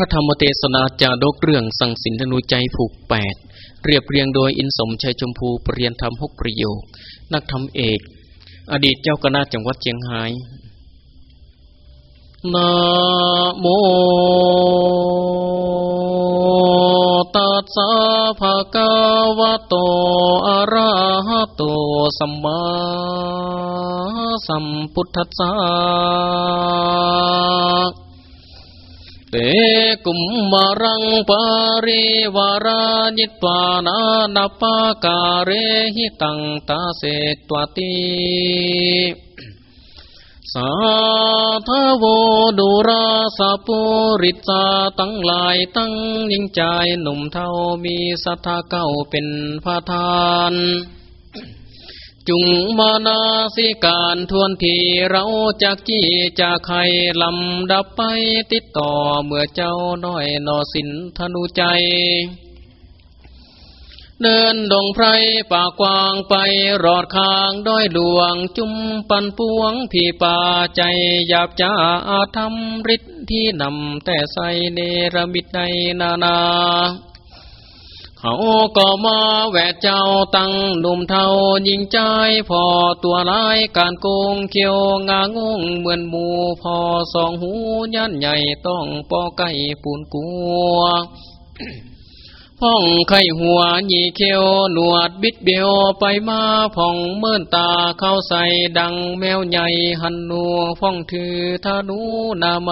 พระธรรมเทศนาจาดกเรื่องสั่งสินธนูใจผูกแปดเรียบเรียงโดยอินสมชัยชมพูปรริยนธรรมหกประโยค นักธรรมเอก อดีตเจ้าคณะจังหวัดเชียงรายนะโมตัสสะภะคะวะโตอะระหะโตสัมมาสัมพุทธัสสะ เตกุมมารังปาริวารานิตวานานาปาการเรหิตังตาเสตวติสาธโวดุราสาปุริตาตั้งหลายตั้งยิ่งใจหนุ่มเท่ามีสัทธาเก้าเป็นพระทาน จุงมานาสิการทวนทีเราจากจี้จากใครลำดับไปติดต่อเมื่อเจ้าน้อยนอสินธนุใจ เดินดงไพรป่ากวางไปรอดคางด้อยหลวงจุมปันปวงผีป่าใจหยาบจ้าอาธรรมฤทธิ์ที่นำแต่ใสเนรมิตในนานา เขาก็มาแวดเจ้าตั้งหนุ่มเทายิงใจพอตัวลายการโกงเขียวงางงเหมือนหมูพอสองหูยันใหญ่ต้องปอไก่ปูนกัวพ่องไข่หัวหยีเขียวหนวดบิดเบียวไปมาพ่องเมื่นตาเข้าใส่ดังแมวใหญ่หันนัวพ่องถือธนูนาไม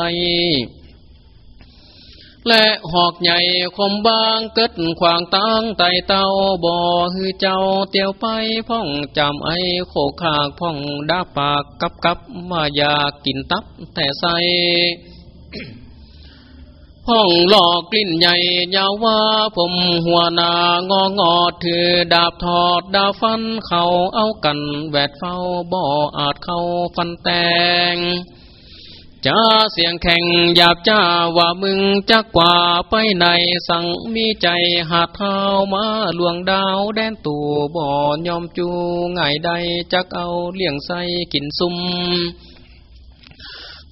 และหอกใหญ่คมบางเกิดขวางตั้งไตเต้าบ่อฮือเจ้าเตียวไปพ่องจำไอโคขากพ่องดาปากกับกับมาอยากกินตับแต่ใสห้องหลอกกลิ่นใหญ่ยาวว่าผมหัวนางองอดถือดาบถอดดาฟันเขาเอากันแวดเฝ้าบ่ออาจเข้าฟันแตง จ้าเสียงแข่งหยาบจ้าว่ามึงจักกว่าไปไหนสั่งมีใจหาเท้ามาลวงดาวแดนตู่บ่อยอมจูง่ายใดจักเอาเลี้ยงใส่กินซุ่ม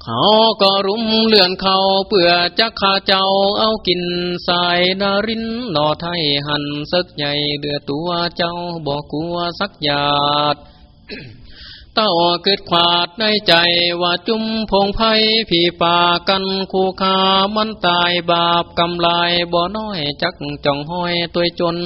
เขาก็รุมเลื่อนเขาเปื่อจักขาเจ้าเอากินสายนารินนอไทยหันสักใหญ่เดือตัวเจ้าบอกกลัวสักหยาด เต้าเกิดขวาดในใจว่าจุมพงไพ่ผีป่ากันคู่คามันตายบาปกำลายบ่อน้อยจักจ่องห้อยตัวจน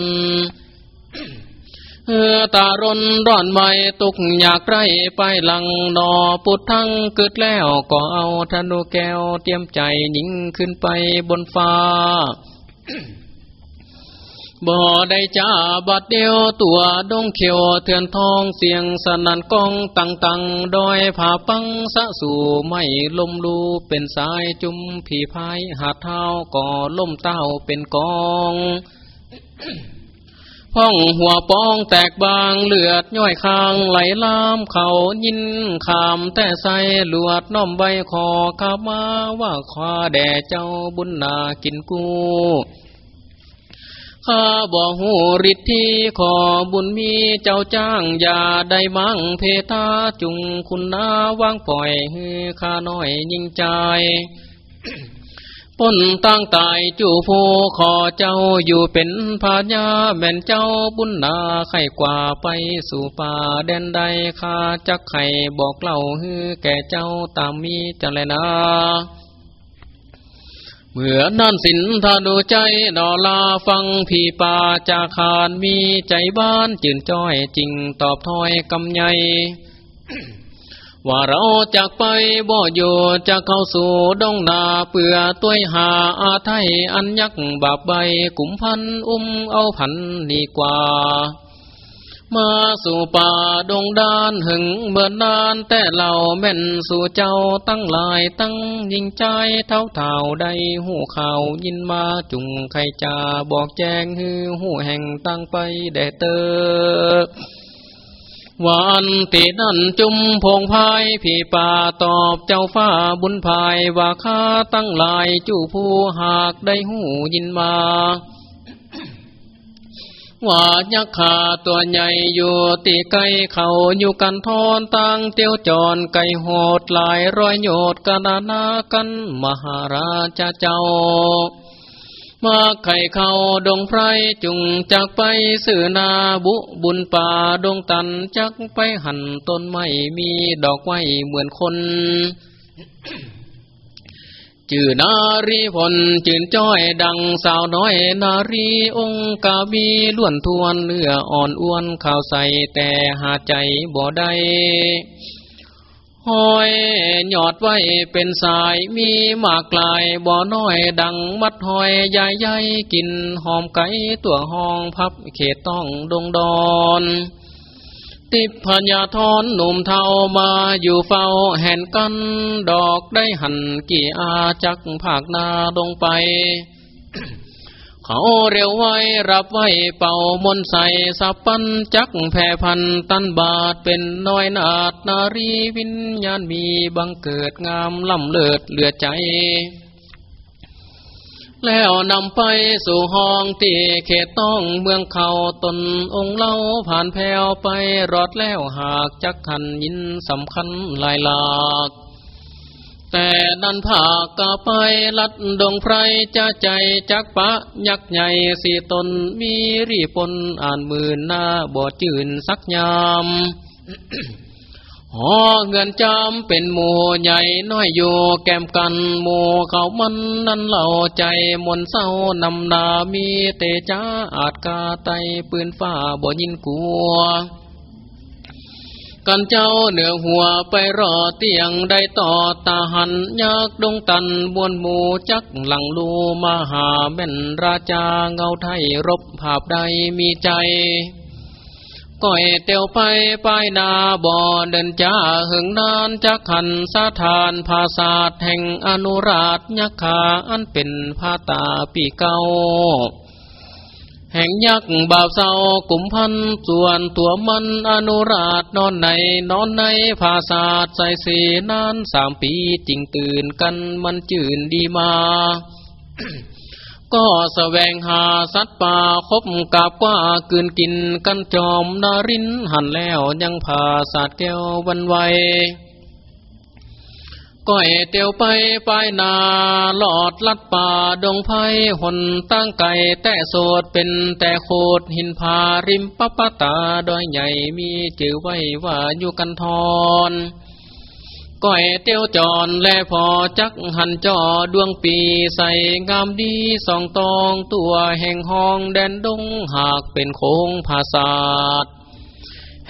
เออตารนร้อนไม่ตุกอยากไรไปหลังนอปุดทั้งเกิดแล้วก็เอาธนูแก้วเตรียมใจยิงขึ้นไปบนฟ้า บ่ได้จ้าบัดเดียวตัวดงเขียวเถื่อนทองเสียงสนันกองตังตังดอยผาปังสะสู่ไม่ลมดูเป็นสายจุมผีพายหาเท้าก่อล่มเต้าเป็นกองห้องหัวป้องแตกบางเลือดย่อยคางไหลลามเขายินขามแต่ใสลวดน้อมใบคอขามาว่าควาแด่เจ้าบุญนากินกู ข้าบ่หูฤทธิขอบุญมีเจ้าจ้างอย่าได้มังเพทาจุงคุณนาวางปล่อยฮือข้าน้อยยิ่งใจป้นตั้งตายจูผู้ขอเจ้าอยู่เป็นพาญาแม่นเจ้าบุญนาไข่กว่าไปสู่ป่าแดนใดข้าจักไข่บอกเล่าฮือแก่เจ้าตามมีจังเลยนะ เมื่อนั่นสินทาดูใจนอลาฟังพี่ป่าจาคารมีใจบ้านจื่นจ้อยจริงตอบถอยกำไยว่าเราจากไปบ่อยู่จะเข้าสู่ดงนาเปื่อตัวหาอาไทยอันยักบาปใบกุมพันอุ้มเอาพันดีกว่า มาสู่ป่าดงดานหึงเบิดนานแต่เหล่าแม่นสู่เจ้าตั้งลายตั้งยิงใจเท่าเท่าได้หูข่าวยินมาจุงใครจาบอกแจ้งฮือหูแห่งตั้งไปแด่เตอวันตีนั่นจุมพงพายพี่ป่าตอบเจ้าฟ้าบุญภายว่าข้าตั้งลายจู่ผู้หากได้หูยินมา ว่ายักษ์ขาตัวใหญ่อยู่ตีไกเขาอยู่กันทอนตั้งเตียวจอนไก่โหดหลายร้อยโยดกนานากันมหาราชเจ้า มาไข่เขาดงไพรจุงจากไปสื่อนาบุบุญป่าดงตันจักไปหันต้นไม้มีดอกไม้เหมือนคน จื่อนารีพลจื่นจ้อยดังสาวน้อยนารีองค์กาบีล้วนทวนเนื้ออ่อนอ้วนข่าวใสแต่หาใจบ่ได้ห้อยหยอดไว้เป็นสายมีมากลายบ่อน้อยดังมัดหอยใหญ่ใหญ่กินหอมไก่ตัวห้องพับเขตต้องดงดอน ติพัญญาทอนหนุ่มเทามาอยู่เฝ้าแห่นกันดอกได้หันกี่อาจักภาคนาลงไป เขาเร็วไว้รับไว้เป่ามนใส่สับปันจักแผ่พันตันบาทเป็นน้อยนาดนารีวิญญาณมีบังเกิดงามล่ำเลิศเหลือใจ แล้วนำไปสู่ห้องตีเขตต้องเมืองเขาตนองเล่าผ่านแผ่วไปรอดแล้วหากจักขันยินสำคัญลายหลากแต่ดันผากกะไปลัดดงไพรจะใจจักปะ ยักใหญ่สี่ตนมีรีปนอ่านมื่นหน้าบ่จืนสักยาม หอเงินจำเป็นหมูใหญ่น้อยอยู่แกมกันหมูเขามันนั่นเหล่าใจมนเศร้านำนามีเตจ้าอาจกาไตปืนฟ้าบ่ยินกลัว กันเจ้าเหนือหัวไปรอเตียงได้ต่อตาหันยักดงตันบวนหมูจักหลังลูมาหาแม่นราชาเงาไทยรบภาพใดมีใจ ก้อยเตียวไปป้ายนาบ่อเดินจ้าหึงนานจักขันสาทานภาษาแห่งอนุราชยักขาอันเป็นภาตาปีเก่าแห่งยักษ์บ่าวเศร้ากุมพันส่วนตัวมันอนุราชนอนในนอนในภาษาใส่สีนานสามปีจริงตื่นกันมันจืนดีมา ก็สแสวงหาสัตว์ป่าคบกับกว่ากืนกินกันจอมนารินหันแล้วยังพาสัตว์แก้ววันไวก้อยเตียวไปปลายนาหลอดลัดป่าดงไพหนตั้งไก่แต่โสดเป็นแต่โคดหินผาริมปะปะตาดอยใหญ่มีจือไว้ว่าอยู่กันทอน ก้อยเตียวจอนและพอจักหันจอดวงปีใส่งามดีสองตองตัวแห่งห้องแดนดงหากเป็นโค้งภาษาด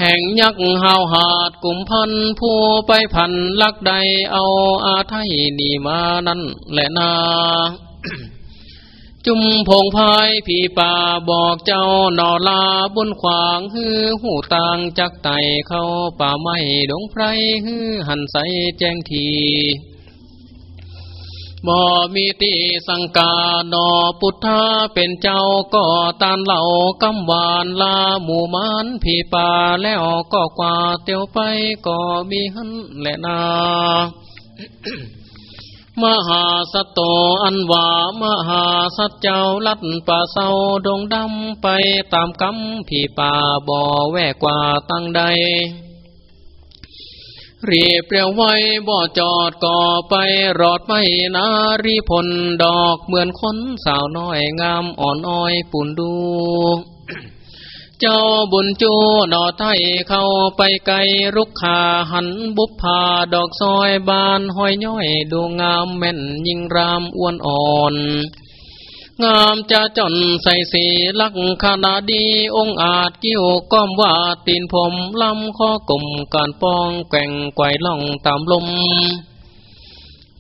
แห่งยักษ์หาวหาดกุมพันผู้ไปพันลักใดเอาอาไทยนี่มานั่นแหละนา จุมพงพายผีป่าบอกเจ้านอลาบนขวางฮือหูต่างจักไตเข้าป่าไม้ดงไพรฮือหันใสแจ้งทีบ่มีตีสังกาดอพุทธาเป็นเจ้าก็ตานเหล่ากำวานลาหมู่มานผีป่าแล้วก็กว่าเตียวไปก็มีหันแหละนา มหาสตโตอันว่ามหาสัตเจ้าลัดป่าเศร้าดงดำไปตามกำพี่ป่าบ่อแวกกว่าตั้งใด รีบเปรียวไว้บ่อจอดก่อไปรอดไม่นารีพลดอกเหมือนคนสาวน้อยงามอ่อนอ้อยปุ่นดู เจ้าบุญจูนอไทยเข้าไปไกลรุกขาหันบุพพาดอกซอยบานห้อยย้อยดูงามแม่นยิงรามอ้วนอ่อน งามจะจนใส่สีลักขนาดีองอาจกิ้วก้อมว่าตีนผมลำข้อกลมการป้องแก่งไกวล่องตามลม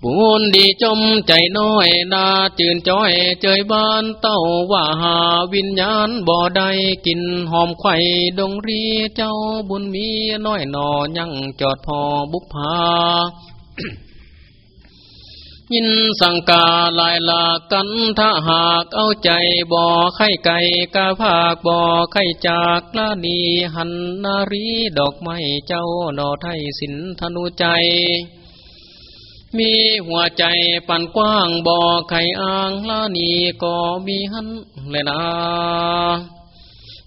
บุญดีจมใจน้อยนาจืนจ้อยเจยบ้านเต้าว่าหาวิญญาณบ่อใดกินหอมไข่ดงรีเจ้าบุญมีน้อยนอยังจอดพอบุพพายินสังกาลายลากันถ้าหากเอาใจบ่อไข่ไก่กาภาคบ่อไข่จากลานีหันนารีดอกไม้เจ้านอไทยสินธนุใจ มีหัวใจปั่นกว้างบ่อไข่อ่างลานีก็มีหันเลยนะ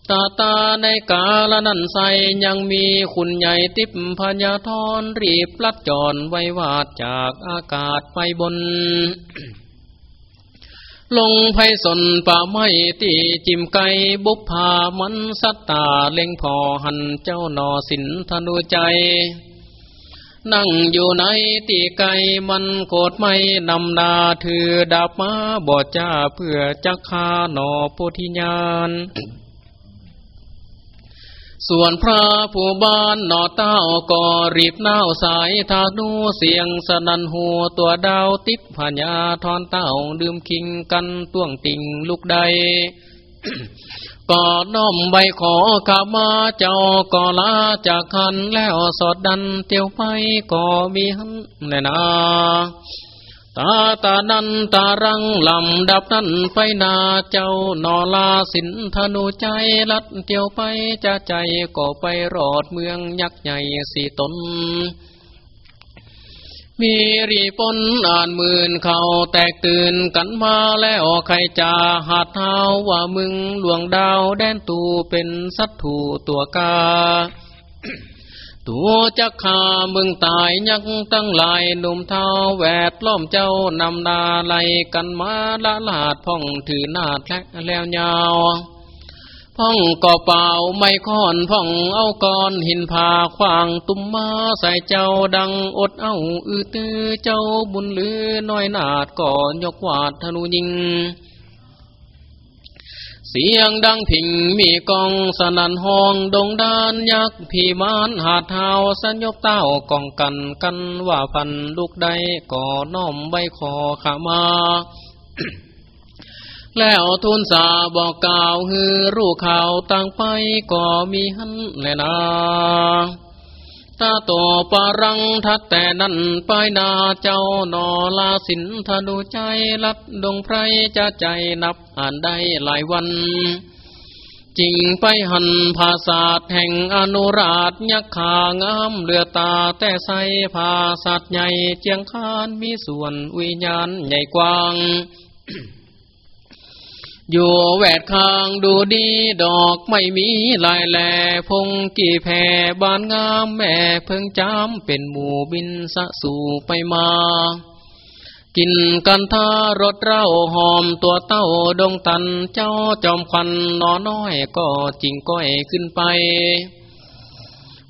ตาตาในกาละนันใสยังมีคุณใหญ่ติบพญาทรรีบลัดจอนไว้วาดจากอากาศไปบน ลงไพสนป่าไม้ตีจิมไก่บุพพามันสัตตาเล็งพอหันเจ้านอสินธนูใจ นั่งอยู่ในตีไก่มันโกดไม่นำนาถือดาบมาบอดจ้าเพื่อจักคาหนอพุทธิญาณส่วนพระผู้บ้านหนอเต้าก็รีบเน่าสายทาดูเสียงสนันหัวตัวดาวติบพญาทอนเต้าดื่มคิงกันต้วงติ่งลูกใด ก็น้อมใบขอขามาเจ้าก็ลาจากคันแล้วสอดดันเตียวไปก็มีหันแน่นาตาตานันตารังลำดับนั้นไปนาเจ้านอลาสินธนูใจลัดเที่ยวไปจะใจก็ไปรอดเมืองยักษ์ใหญ่สี่ตน มีรีปนอ่านหมื่นเขาแตกตื่นกันมาแล้วใครจะหาเท้าว่ามึงหลวงดาวแดนตูเป็นสัตถูตัวกา ตัวจักขามึงตายยักตั้งหลายหนุ่มเท้าแวดล้อมเจ้านำนาไลกันมาละลาดพ่องถือนาดและแล้วยาว พ่องก่อเป่าไม่ค่อนพ่องเอาก้อนหินผาขวางตุ้มมาใส่เจ้าดังอดเอาอือตื้อเจ้าบุญลือน้อยนาดก่อนยกวาดธนูยิงเสียงดังผิงมีกองสนันห้องดงดานยักษ์พีมานหาเท้าสัญญกเต้ากองกันกันว่าพันลูกใดก่อน้อมใบคอขามา แล้วทุนสาบอกกล่าวฮือรู้ข่าวต่างไปก็มีหันแลนาตาโตปารังทัดแต่นั้นไปนาเจ้านอลาสินธดูใจลัดดงไพรจะใจนับอ่านได้หลายวัน จริงไปหันภาษาแห่งอนุราชยักขางามเลือตาแต่ใสภาษาใหญ่เจียงคานมีส่วนวิญญาณใหญ่กว้าง อยู่แวดคางดูดีดอกไม่มีลายแหลพงกี่แผ่บานงามแม่เพิ่งจำเป็นหมู่บินสะสู่ไปมา กินกันทารถเร่าหอมตัวเต้าดงตันเจ้าจอมควันนอน้อยก็จริงก้อยขึ้นไป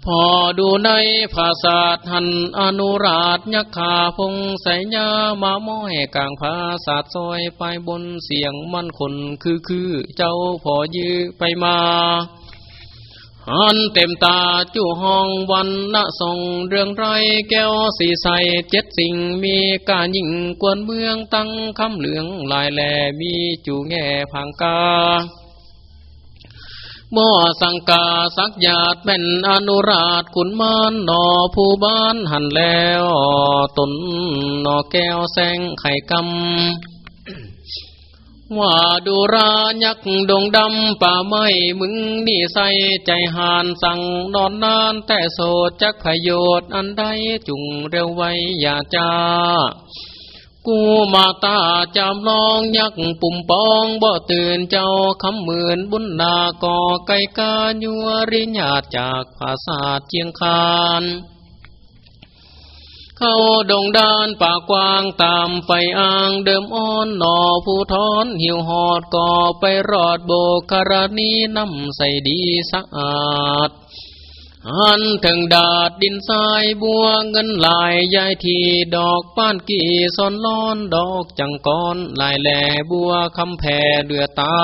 พอดูในภาษาหันอนุราชยักขาพงใสยามาม้อยกลางภาษาซอยไปบนเสียงมันคนคือคือเจ้าพอยื้อไปมาหันเต็มตาจู่ห้องวันณส่งเรื่องไรแก้วสีใสเจ็ดสิ่งมีการยิ่งกวนเมืองตั้งคำเหลืองลายแหลมีจู่แง่พังกา บ่สังกาสักญาติเป็นอนุราชขุนมานนอผู้บ้านหันแล้วตนนอแก้วแสงไข่กำว่าดูรายักดงดำป่าไม้มึงนี่ใส่ใจหานสั่งนอนนานแต่โสดจักพโยชน์อันใดจุงเร็วไว้อย่าจ้า กูมาตาจำลองยักปุ่มปองบ่ตื่นเจ้าคำหมื่นบุญนาก่อไก่กายัวริญาจากภาษาเจียงคานเข้าดงดานป่ากว้างตามไฟอ่างเดิมอ้อนหนอผู้ทอนหิวหอดก่อไปรอดโบกรณีน้ำใสดีสะอาด หันถึงดาดดินทรายบัวเงินลายยายทีดอกป้านกี่ซอนล้อนดอกจังก้อนลายแหล่บัวคำแผ่เดือตา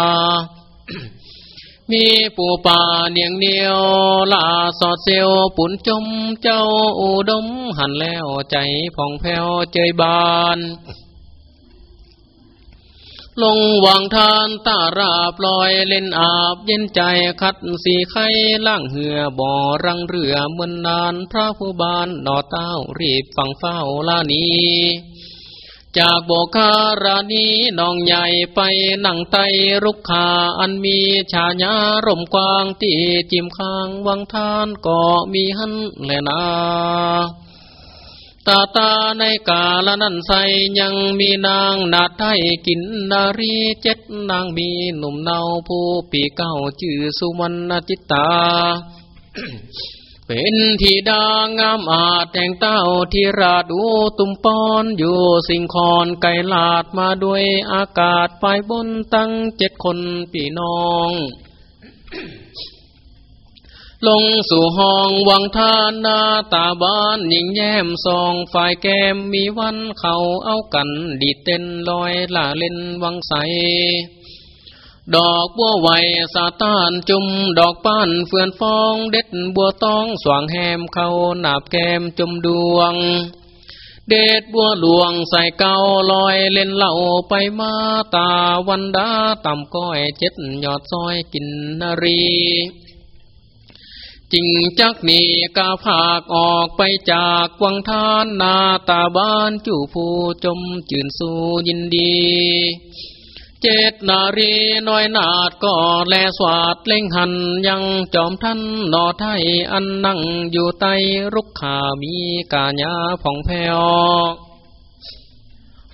มีปูป่าเนียงเนียวลาสอดเซลปุ่นจมเจ้าอุดมหันแล้วใจผ่องแผ้วเจยบาน ลงวางทานตาราปลอยเล่นอาบเย็นใจคัดสีไข่ล่างเหือบ่อรังเรือเมือนนานพระผู้บานนอเต้ารีบฟังเฝ้าลานีจากโบคารานีน้องใหญ่ไปนั่งไตรุกขาอันมีชาญาร่มกวางตีจิมค้างวังทานก็มีหันแลนา ตาตาในกาละนันใสยังมีนางนาไทยกินนารีเจ็ดนางมีหนุ่มเนาผู้ปีเก้าชื่อสุวรรณจิตตา เป็นทีดางามอาจแต่งเต้าที่ราดูตุมปอนอยู่สิงคอนไก่ลาดมาด้วยอากาศไปบนตั้งเจ็ดคนพี่น้อง ลงสู่ห้องวังทานนาตาบ้านหญิงแย้มซองฝ่ายแก้มมีวันเขาเอากันดีเต้นลอยล่าเล่นวังใส ดอกบัวไหวสาตานจุมดอกป้านเฟื่อนฟองเด็ดบัวตองสว่างแหมเขาหนาบแก้มจุมดวง เด็ดบัวหลวงใส่เกาลอยเล่นเหล่าไปมาตาวันดาต่ำก้อยเจ็ดยอดซอยกินนารี จริงจักมีกาภาคออกไปจากวังทานนาตาบ้านจู่ผู้จมจื่นสู่ยินดี เจตนารีน้อยนาดก็แลสวาดเล่งหันยังจอมท่านนอไทยอันนั่งอยู่ใต้รุกขามีกาญาผ่องแผ้ว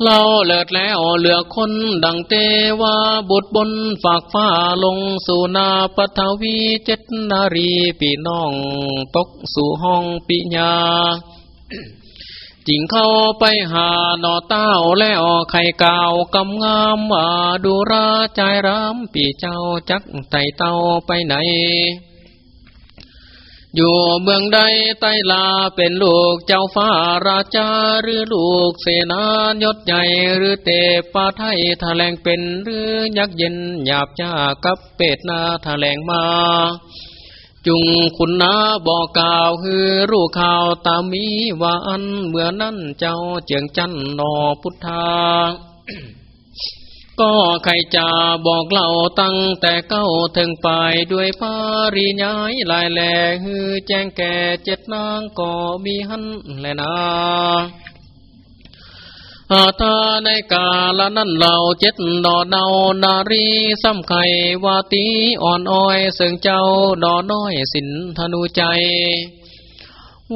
เราเลิดแล้วเหลือคนดังเตวาบุตรบนฝากฟ้าลงสู่นาปทวีเจ็ดนารีปีน้องตกสู่ห้องปิญาจิงเข้าไปหาหนอเต้าแล้วไข่ก่ากำงามว่าดูราใจรำปีเจ้าจักไตเต้าไปไหน อยู่เมืองใดไตลาเป็นลูกเจ้าฟ้าราชาหรือลูกเสนายศใหญ่หรือเตปาไทยแถลงเป็นหรือยักษ์เย็นหยาบจ้ากับเป็ดนาแถลงมาจุงคุณนาบอกกล่าวคือรู้ข่าวตามีว่าอันเมื่อนั้นเจ้าเจียงจันนอพุทธา ก็ใครจะบอกเล่าตั้งแต่เก้าถึงไปด้วยปาริยายลายแหล่ฮือแจ้งแก่เจ็ดนางก็มีหันแลนาอาตาในกาละนั่นเราเจ็ดดอเนานารีซ้ำไข่วาตีอ่อนอ้อยเสิงเจ้าดอน้อยสินธนูใจ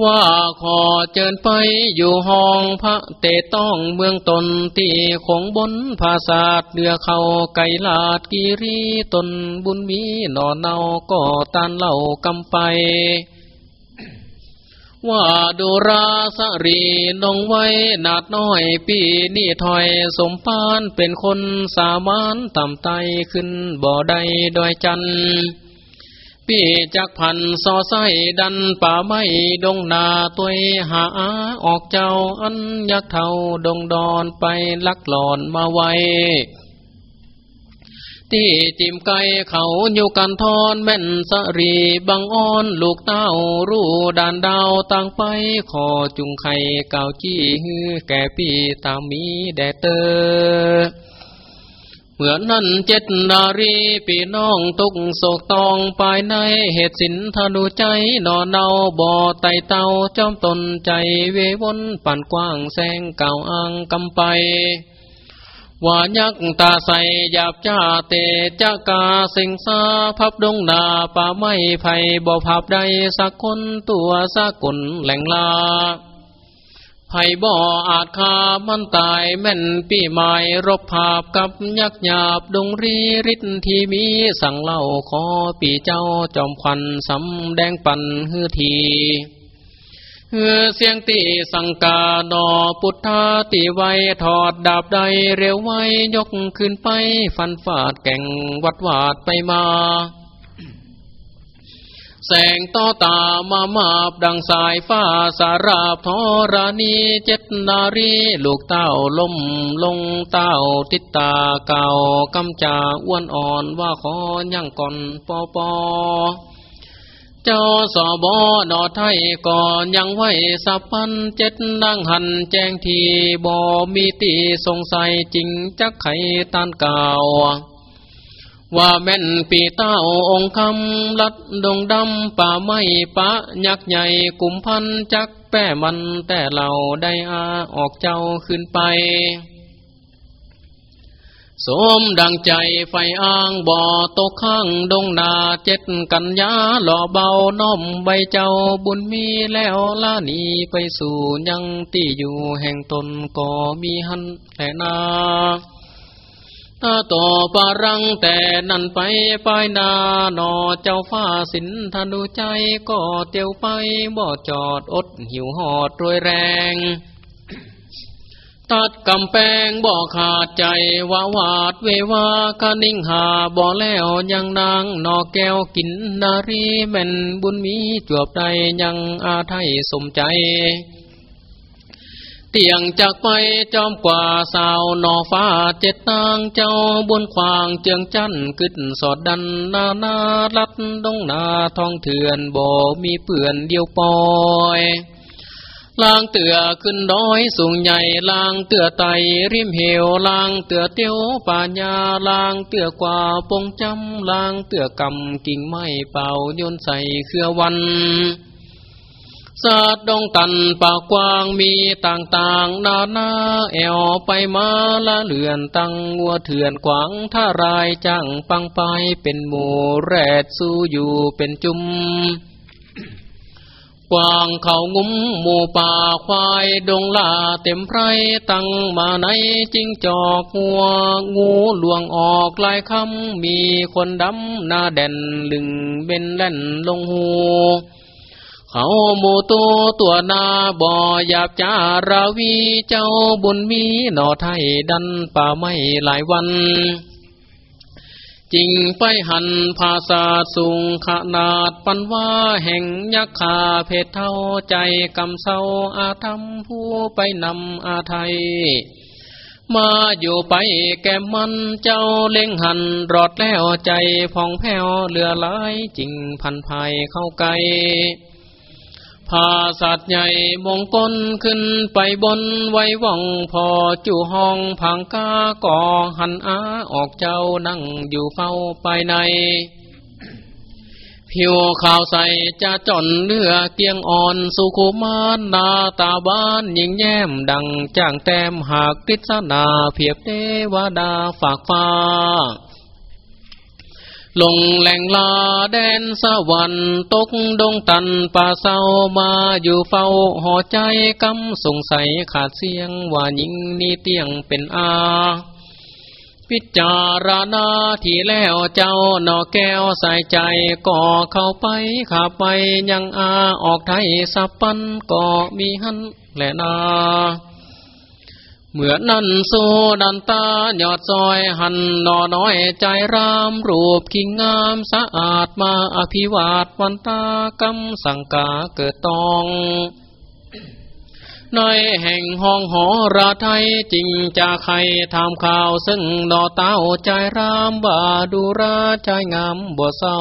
ว่าขอเจิญไปอยู่ห้องพระเตต้องเมืองตนตีคงบนภาษาเดือเขาไก่ลาดกิรีตนบุญมีหนอนเนาก็ตานเล่ากำไป ว่าดูราสรีนองไว้นาดน้อยปีนี่ถอยสมปานเป็นคนสามานต่ำไตขึ้นบ่อใดดอยจันทร์ ปีจักพันซอไส้ดันป่าไม้ดงนาตัวหาออกเจ้าอันยักเท่าดงดอนไปลักหลอนมาไว้ที่จิมไก่เขาอยู่กันทอนแม่นสรีบังอ้อนลูกเต้ารู้ดานดาวตั้งไปขอจุงไข่เก่าจี้ฮือแก่ปีตามมีแดเตอ เหมือนนั้นเจ็ดนารีปีน้องตุกโศกตองปายในเหตุสินธนูใจนอนเนาบ่อไตเตาจอมตนใจเววนปั่นกว้างแสงเก่าอังกำไปว่ายักตาใสหยาบจ้าเตจากาสิงสาพับดงนาป่าไม้ไผ่บ่อพับใดสักคนตัวสักคนแหล่งลา ไผ่บ่ออาจคามันตายแม่นปีหมายรบภาพกับยักหยาบดงรีริทที่มีสั่งเล่าขอปีเจ้าจอมควันสำแดงปันฮือทีเฮือเสียงตีสังกาดอพุทธาตีไวถอดดาบใดเร็วไว้ยกขึ้นไปฟันฟาดแก่งวัดวาดไปมา แสงต่อตามามาบดังสายฟ้าสาราบทรณีเจ็ดนารีลูกเต้าล้มลงเต้าติดตาเก่ากำจาอ้วนอ่อนว่าขอยังก่อนปอปอเจ้าสอบอนอไทยก่อนยังไว้สับพันเจ็ดดังหันแจ้งทีบอมีตีสงสัยจริงจักไขตันเก่า ว่าแม่นปีเต้าองคำลัดดงดำป่าไม้ปะ ยักษ์ใหญ่กุมพันจักแป้มันแต่เราได้อาออกเจ้าขึ้นไปสมดังใจไฟอ้างบ่อตกข้างดงนาเจ็ดกันยาหล่อเบาน้อมใบเจ้าบุญมีแล้วลานีไปสู่ยังที่อยู่แห่งตนก็มีหันแต่นา ต่อปารังแต่นั่นไปปายนาหนอเจ้าฟ้าสินธนุใจก็เตียวไปบ่จอดอดหิวหอดรวยแรง ตัดกำแพงบ่ขาดใจวาวาดเววากะนิ่งหาบ่แล้วยังนางนอแก้วกินนารีแม่นบุญมีจวบใดยังอาไทยสมใจ เตียงจากไปจอมกว่าสาวนอฟ้าเจ็ดนางเจ้าบนควางเจียงจันกึดสอดดันนานาลัดดงนาทองเถื่อนบ่มีเปื่อนเดียวปอยลางเตือขึ้นด้อยสูงใหญ่ลางเตือไตริมเหวลางเตือเตียวป่าญาลางเตือกว่าปงจำลางเตือกำกิ่งไม้เป่ายนใส่เครือวัน สาดดงตันปากกว้างมีต่างๆ นานาแอวไปมาละเลือนตั้งงัวเถื่อนขวางท่ารายจังปังไปเป็นหมูแรดสู้อยู่เป็นจุมกวางเขางุ้มหมูป่าควายดงลาเต็มไพรตั้งมาในจิงจอกงัวงูหลวงออกลายคำมีคนดำหน้าแด่นลึงเบนแล่นลงหู เขาหมูตัวตัวนาบ่อหยาบจาราวีเจ้าบุญมีหนอไทยดันป่าไม่หลายวันจริงไปหันภาษาสูงขนาดปันว่าแห่งยักขาเพศเท่าใจกำเศร้าอาธรรมผู้ไปนำอาไทย มาอยู่ไปแก้มันเจ้าเล่งหันรอดแล้วใจพองแผ้วเลือหลายจิงพันภัยเข้าไกล พาสัตว์ใหญ่มงกลขึ้นไปบนไว้ว่องพอจู่ห้องพังกาก่อหันอาออกเจ้านั่งอยู่เฝ้าไปใน ผิวขาวใสจะจอนเลือเกียงอ่อนสุขุมานนาตาบ้านยิงแย้มดังจ้างแต้มหากติศนาเพียบเทวดาฝากฟ้า ลงแหล่งลาแดนสวรรค์ตกดงตันป่าเศร้ามาอยู่เฝ้าหอใจกำสงสัยขาดเสียงว่าหญิงนี่เตียงเป็นอา พิจารณาที่แล้วเจ้านอแก้วใส่ใจก่อเข้าไปขาไปยังอาออกไทยสับปันก็มีหันแหละนา เมื่อนั้นสู้ดันตาหยอดซอยหันนอน้อยใจรามรูปกิ่งงามสะอาดมาอภิวาทวันตากำสังกาเกิดตอง ในแห่งห้องหอราไทยจริงจะใครทำข่าวซึ่งนอเต้าใจรามบาดูราใจงามบ่เศร้า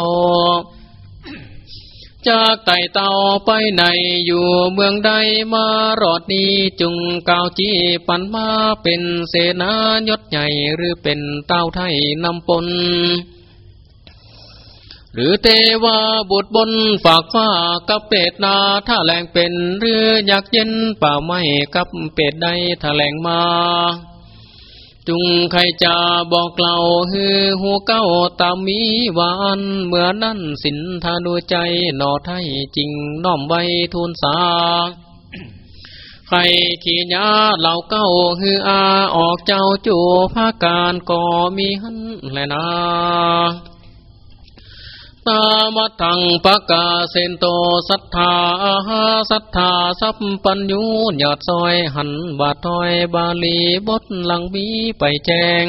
จากไต่เต่าไปไหนอยู่เมืองใดมารอดนี้จุงกาวจีปันมาเป็นเสนายศใหญ่หรือเป็นเต้าไทยนำปนหรือเทวาบุตรบนฝากฟ้ากับเป็ดนาถ้าแหลงเป็นเรืออยากเย็นป่าไม้กับเป็ดใดถ้าแหลงมา จุงใครจะบอกเล่าฮือหูเก้าตามมีวานเมื่อนั้นสินธานุใจนอไทยจริงน้อมไว้ทูลสาใครขี่ยาเหล่าเก้าฮืออาออกเจ้าจูภาการก็มีหันแลนา ตามัทังปะกาเซนโตสัทธาอาหาสัทธาสัพปัญญูหยอดซอยหันบาทอยบาลีบทหลังบีไปแจง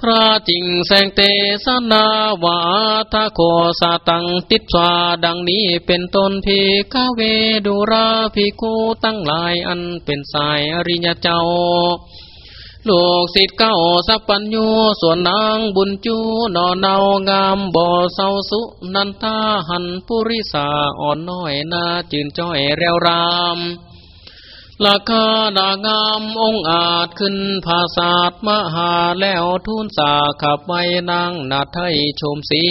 พระจิงแสงเตสนาวาทาโคสาตังติดสวาดังนี้เป็นต้นพีกาเวดูราพิกูตั้งหลายอันเป็นสายอริยเจ้า ลูกศิษย์เก้าสัพปัญญูส่วนนางบุญจูนอนเนางามบ่อเศร้าสุนันทาหันปุริสาอ่อนน้อยนาจืนจ้อยเรียวรามราคาดางามองอาจขึ้นภาษาตมหาแล้วทุนสาขับไว้นางนาไทยชมสี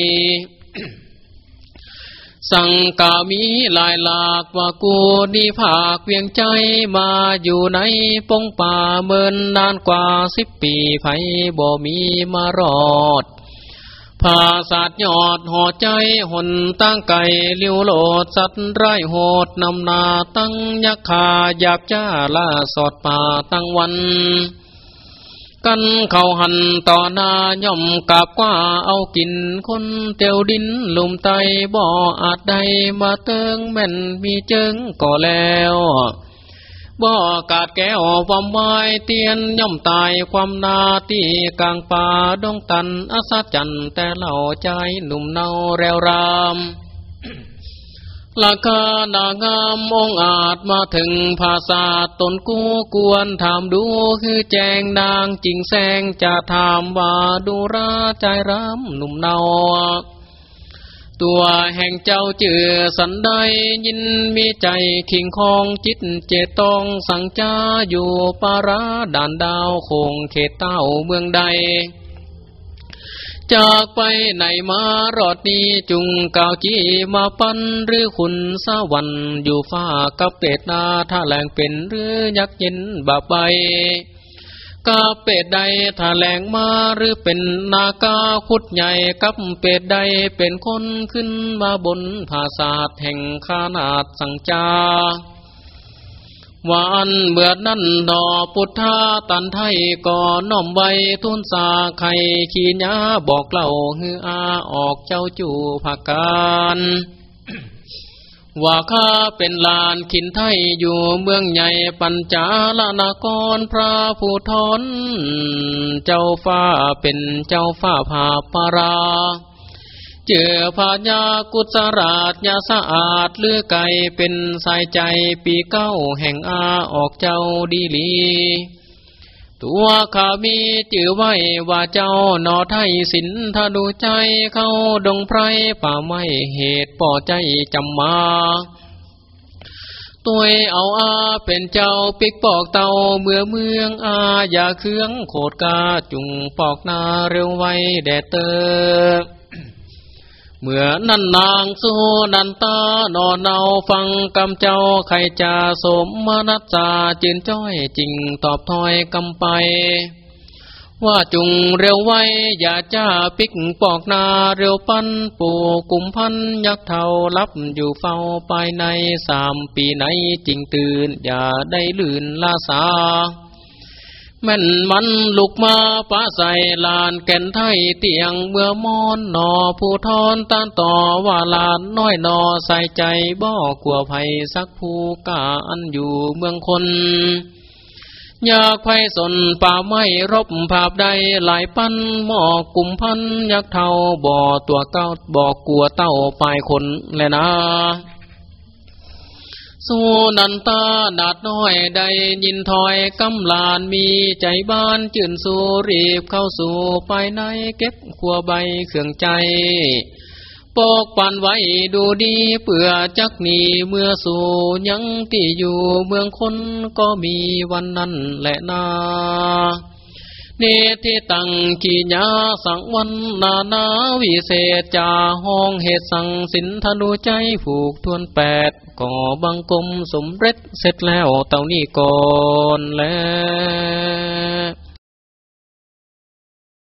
สังกามีลายหลากว่ากูดีภาคเวียงใจมาอยู่ในปงป่าเมินนานกว่าสิบปีไผบ่มีมารอดผาสาดยอดหอใจหนตั้งไก่เลี้ยวโลดสัตว์ไรโหดนำนาตั้งยักษ์ขาหยาบจ้าล่าสอดป่าตั้งวัน กันเขาหันต่อหน้าย่อมกับกว่าเอากินคนเตียวดินลุมไตบ่ออาจใดมาเติงแม่นมีเจิงก่อแล้วบ่อกาดแก้วความไม้เตียนย่อมตายความนาที่กลางป่าดงตันอาสาจันแต่เหล่าใจหนุ่มเนาแรวราม ลากานางามองอาจมาถึงภาษาตนกู้กวนถามดูคือแจงนางจริงแสงจะถามว่าดูราใจรำหนุ่มเนาตัวแห่งเจ้าเจือสันใดยินมีใจขิงคองจิตเจตองสังจาอยู่ปาราด่านดาวคงเขตเต้าเมืองใด จากไปไหนมารอดนี้จุงกาวจีมาปันหรือขุนสวรรค์อยู่ฟ้ากับเป็ดนาถ้าแหลงเป็นหรือยักษ์เย็นบาใบกาเป็ดใดถ้าแหลงมาหรือเป็นนากาคุดใหญ่กับเป็ดใดเป็นคนขึ้นมาบนภาษาสแห่งขานาดสังจา วานเบื่อนั่นดอพุทธาตันไทยก่อน้อมใบทุนสาไข่ขีญาบอกเล่าฮืออาออกเจ้าจูผักการว่าข้าเป็นลานขินไทยอยู่เมืองใหญ่ปัญจาลนากรพระผู้ทน เจ้าฟ้าเป็นเจ้าฟ้าผาปารา เจอพญากุศราชยาสะอาดเลือไก่เป็นสายใจปีเก้าแห่งอาออกเจ้าดีลีตัวข้ามีจื่อไว้ว่าเจ้าหนอไทยสินทาดูใจเข้าดงไพรป่าไม่เหตุป่อใจจำมาตัวเอาอาเป็นเจ้าปิกปอกเตาเมื่อเมืองอาอย่าเครื่องโคดกาจุงปอกนาเร็วไว้แดดเตอ เมื่อนั่นนางสู้นันตานอนเนาฟังกำเจ้าใครจะสมมนัสจาจินจ้อยจริงตอบถอยกำไป ว่าจุงเร็วไว้ อย่าจ้าปิกปอกนาเร็วปั้นปู่กุมพันยักเท่ารับอยู่เฝ้าไปในสามปีไหนจริงตื่น อย่าได้ลื่นลาสา แม่นมันลุกมาป้าใส่ลานแก่นไทยเตียงเมื่อมอนนอผู้ทอนต้านต่อว่าลานน้อยนอใส่ใจบ่กลัวภัยสักผู้กาอันอยู่เมืองคนอยากไพสนป่าไม้รบภาพใดหลายปันหมอกกุมพันยักเท่าบ่อตัวเก้าบ่อกลัวเต้าปลายคนแลยนะ สู้นันตาดาดน้อยใดยินถอยกำลานมีใจบ้านจื่นสู่รีบเข้าสู่ภายในเก็บขัวใบเครื่องใจปกปันไว้ดูดีเปื่อจักหนีเมื่อสู่ยังที่อยู่เมืองคนก็มีวันนั้นแหละนา เนติตังขีญาสังวันนานาวิเศษจาห้องเหตุสังสินธนูใจผูกทวนแปดก่อบังกมสมเร็จเสร็จแล้วเต่านี้ก่อนแล้ว